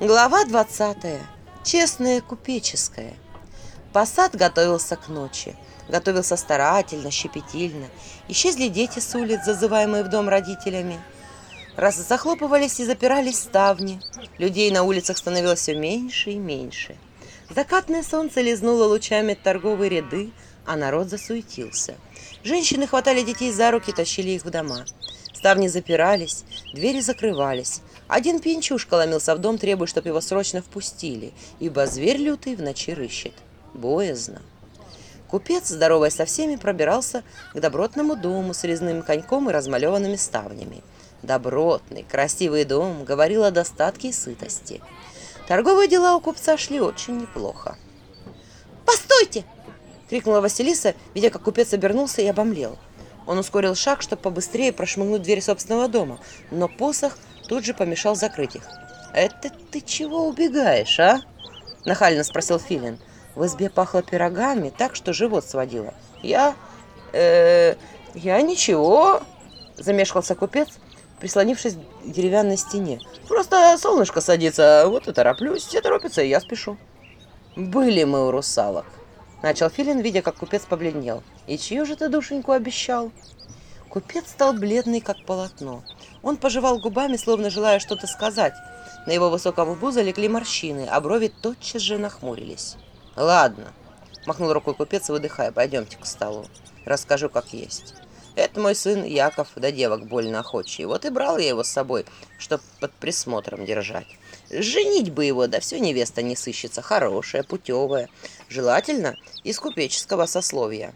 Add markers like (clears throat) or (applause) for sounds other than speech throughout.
Глава 20. Честное купеческое. Посад готовился к ночи. Готовился старательно, щепетильно. Исчезли дети с улиц, зазываемые в дом родителями. Раз захлопывались и запирались ставни. Людей на улицах становилось все меньше и меньше. Закатное солнце лизнуло лучами торговые ряды, а народ засуетился. Женщины хватали детей за руки, тащили их в дома. ставни запирались, двери закрывались. Один пьянчушка ломился в дом, требуя, чтобы его срочно впустили, ибо зверь лютый в ночи рыщет. Боязно. Купец, здоровая со всеми, пробирался к добротному дому с резным коньком и размалеванными ставнями. Добротный, красивый дом говорил о достатке и сытости. Торговые дела у купца шли очень неплохо. «Постойте!» — крикнула Василиса, видя, как купец обернулся и обомлел. Он ускорил шаг, чтобы побыстрее прошмыгнуть дверь собственного дома, но посох тут же помешал закрыть их. «Это ты чего убегаешь, а?» – нахально спросил Филин. В избе пахло пирогами так, что живот сводило. «Я... э я ничего...» – замешкался купец, прислонившись к деревянной стене. «Просто солнышко садится, вот и тороплюсь, все торопятся, и я спешу». «Были мы у русалок», начал Филин, видя, как купец побледнел. «И чью же ты душеньку обещал?» Купец стал бледный, как полотно. Он пожевал губами, словно желая что-то сказать. На его высоком лбу залегли морщины, а брови тотчас же нахмурились. «Ладно», — махнул рукой купец, выдыхая, — «пойдемте к столу. Расскажу, как есть». Это мой сын Яков, да девок больно охочий. Вот и брал я его с собой, чтоб под присмотром держать. Женить бы его, да все невеста не сыщется, хорошая, путевая желательно из купеческого сословия,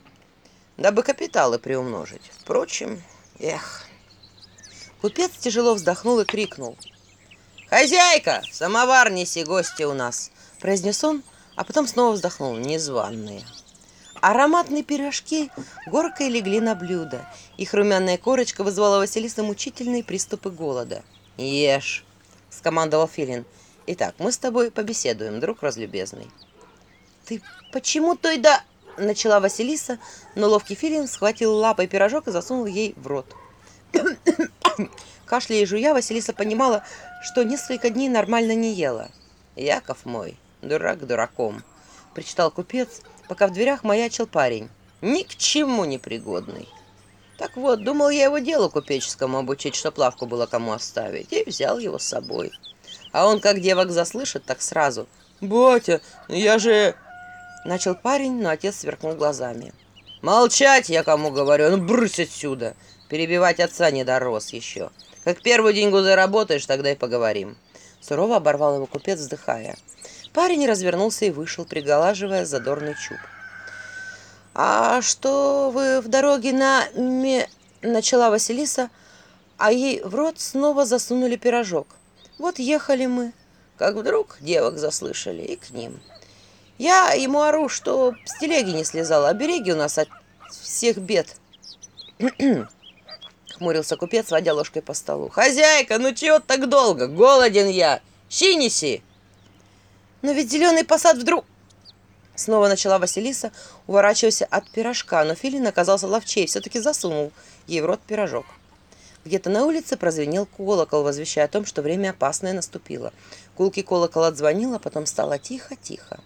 дабы капиталы приумножить. Впрочем, эх. Купец тяжело вздохнул и крикнул. «Хозяйка, самовар неси, гости у нас!» – произнес он, а потом снова вздохнул. «Незваные». Ароматные пирожки горкой легли на блюдо. Их румяная корочка вызвала Василиса мучительные приступы голода. «Ешь!» – скомандовал Филин. «Итак, мы с тобой побеседуем, друг разлюбезный». Ты почему то и да... Начала Василиса, но ловкий Филин схватил лапой пирожок и засунул ей в рот. Кашляя и жуя, Василиса понимала, что несколько дней нормально не ела. «Яков мой, дурак дураком», — причитал купец, пока в дверях маячил парень. «Ни к чему не пригодный». Так вот, думал я его делу купеческому обучить, чтоб лавку было кому оставить, и взял его с собой. А он, как девок заслышит, так сразу. «Батя, я же...» Начал парень, но отец сверкнул глазами. «Молчать, я кому говорю, ну брысь отсюда!» Перебивать отца не дорос еще. Как первую деньгу заработаешь, тогда и поговорим. Сурово оборвал его купец, вздыхая. Парень развернулся и вышел, приголаживая задорный чуб. «А что вы в дороге на...» ме...» Начала Василиса, а ей в рот снова засунули Я ему ору, что с телеги не слезала. Обереги у нас от всех бед. (clears throat) Хмурился купец, водя ложкой по столу. «Хозяйка, ну чего так долго? Голоден я! Щи неси!» «Но ведь зеленый посад вдруг...» Снова начала Василиса, уворачиваясь от пирожка, но Филин оказался ловчей, все-таки засунул ей в рот пирожок. Где-то на улице прозвенел колокол, возвещая о том, что время опасное наступило. Кулки колокол отзвонила, потом стало тихо-тихо.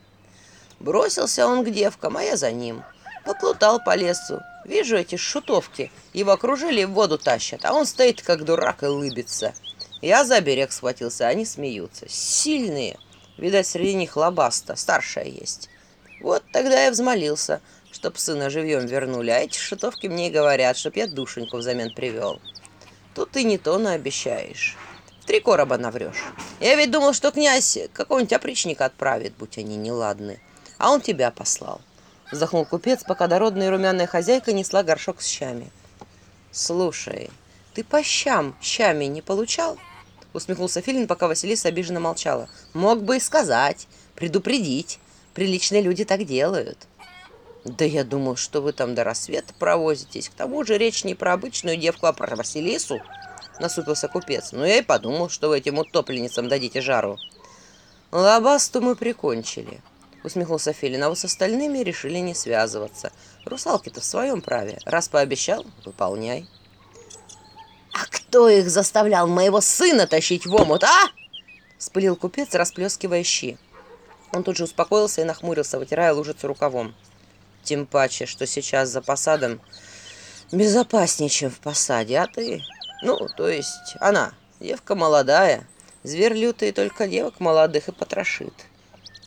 Бросился он к девкам, а я за ним. Поплутал по лесу. Вижу эти шутовки. Его окружили и в воду тащат, а он стоит как дурак и лыбится. Я за берег схватился, они смеются. Сильные. Видать, среди них лобаста, старшая есть. Вот тогда я взмолился, чтоб сына живьем вернули, а эти шутовки мне и говорят, чтоб я душеньку взамен привел. Тут ты не то наобещаешь. В три короба наврешь. Я ведь думал, что князь какого-нибудь опричника отправит, будь они неладны. А он тебя послал. Вздохнул купец, пока дородная румяная хозяйка несла горшок с щами. Слушай, ты по щам щами не получал? Усмехнулся Филин, пока Василиса обиженно молчала. Мог бы и сказать, предупредить. Приличные люди так делают. Да я думал, что вы там до рассвета провозитесь. К тому же речь не про обычную девку, а про Василису. Насупился купец. Но «Ну, я и подумал, что вы этим утопленницам дадите жару. Лабасту мы прикончили усмехнулся Филин, а вот с остальными решили не связываться. Русалки-то в своем праве. Раз пообещал, выполняй. «А кто их заставлял моего сына тащить в омут, а?» Спылил купец, расплескивая щи. Он тут же успокоился и нахмурился, вытирая лужицу рукавом. Тем паче, что сейчас за посадом безопаснее, чем в посаде, а ты... Ну, то есть она, девка молодая, зверь лютый только девок молодых и потрошит.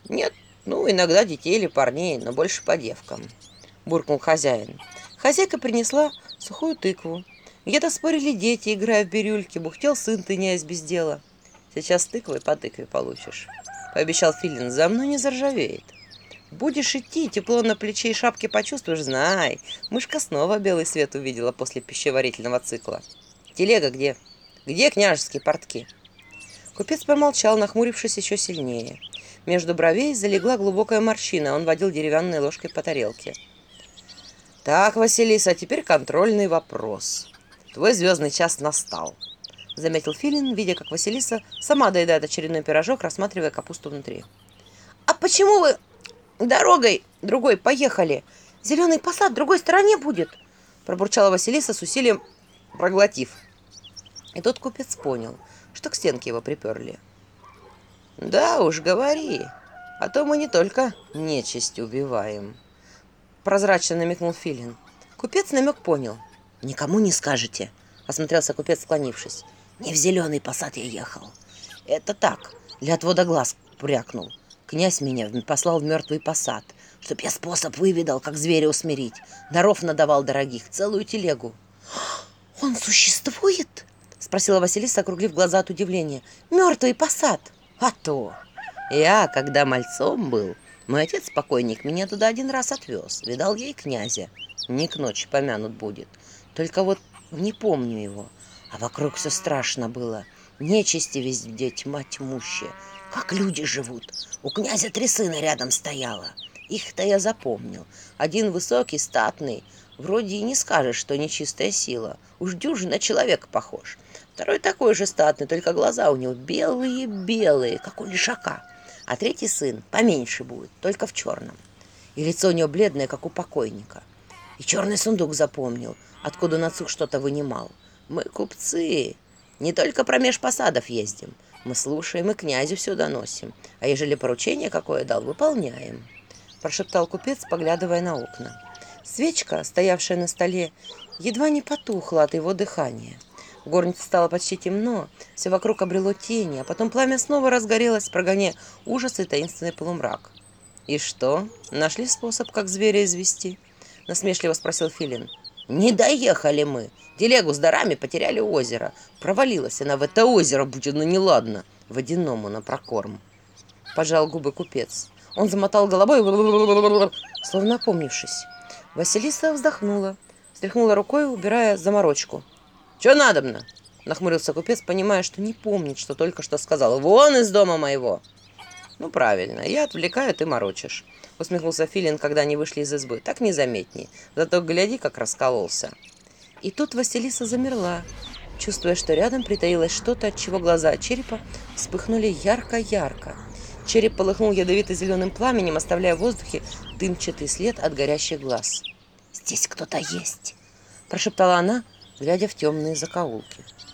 Нет ну, иногда детей или парней, но больше по девкам», – буркнул хозяин. Хозяйка принесла сухую тыкву. Где-то спорили дети, играя в бирюльки, бухтел сын тыняясь без дела. «Сейчас тыквой по тыкве получишь», – пообещал Филин, – «за мной не заржавеет». Будешь идти, тепло на плече и шапке почувствуешь, знай. Мышка снова белый свет увидела после пищеварительного цикла. Телега где? Где княжеские портки? Купец помолчал, нахмурившись еще сильнее между бровей залегла глубокая морщина. Он водил деревянной ложкой по тарелке. «Так, Василиса, а теперь контрольный вопрос. Твой звездный час настал», — заметил Филин, видя, как Василиса сама доедает очередной пирожок, рассматривая капусту внутри. «А почему вы дорогой другой поехали? Зеленый посад в другой стороне будет!» — пробурчала Василиса с усилием, проглотив. И тот купец понял, что к стенке его приперли. — да уж, говори. А то мы не только нечисть убиваем. Прозрачно намекнул Филин. Купец намек понял. Никому не скажете, осмотрелся купец, склонившись. Не в зеленый посад я ехал. Это так, для отвода глаз брякнул. Князь меня послал в мертвый посад, чтоб я способ выведал, как зверя усмирить. Даров надавал дорогих, целую телегу. «Он существует?» — спросила Василиса, округлив глаза от удивления. «Мертвый посад!» А то! Я, когда мальцом был, мой отец-покойник меня туда один раз отвез. Видал ей князя. Не к ночи помянут будет. Только вот не помню его. А вокруг все страшно было. Нечисти везде, тьма тьмущая. Как люди Вроде и не скажешь, что нечистая сила. Уж дюжина человека похож. Второй такой же статный, только глаза у него белые-белые, как у лишака. А третий сын поменьше будет, только в черном. И лицо у него бледное, как у покойника. И черный сундук запомнил, откуда нацук что-то вынимал. Мы купцы. Не только промеж посадов ездим. Мы слушаем и князю все доносим. А ежели поручение какое дал, выполняем. Прошептал купец, поглядывая на окна. Свечка, стоявшая на столе, едва не потухла от его дыхания. В горнице стало почти темно, все вокруг обрело тени, а потом пламя снова разгорелось, прогоняя ужас и таинственный полумрак. «И что? Нашли способ, как зверя извести?» – насмешливо спросил Филин. «Не доехали мы! Телегу с дарами потеряли озеро. Провалилась она в это озеро, будет, оно ну неладно, водяному на прокорм!» Пожал губы купец. Он замотал головой, (laughs) словно опомнившись. Василиса вздохнула, встряхнула рукой, убирая заморочку. «Чё надобно?» – нахмурился купец, понимая, что не помнит, что только что сказал. «Вон из дома моего!» «Ну, правильно, я отвлекаю, ты морочишь», – усмехнулся Филин, когда они вышли из избы. «Так незаметней, зато гляди, как раскололся». И тут Василиса замерла, чувствуя, что рядом притаилось что-то, от чего глаза черепа вспыхнули ярко-ярко. Череп полыхнул ядовито-зеленым пламенем, оставляя в воздухе дымчатый след от горящих глаз. «Здесь кто-то есть!» – прошептала она, глядя в темные закоулки.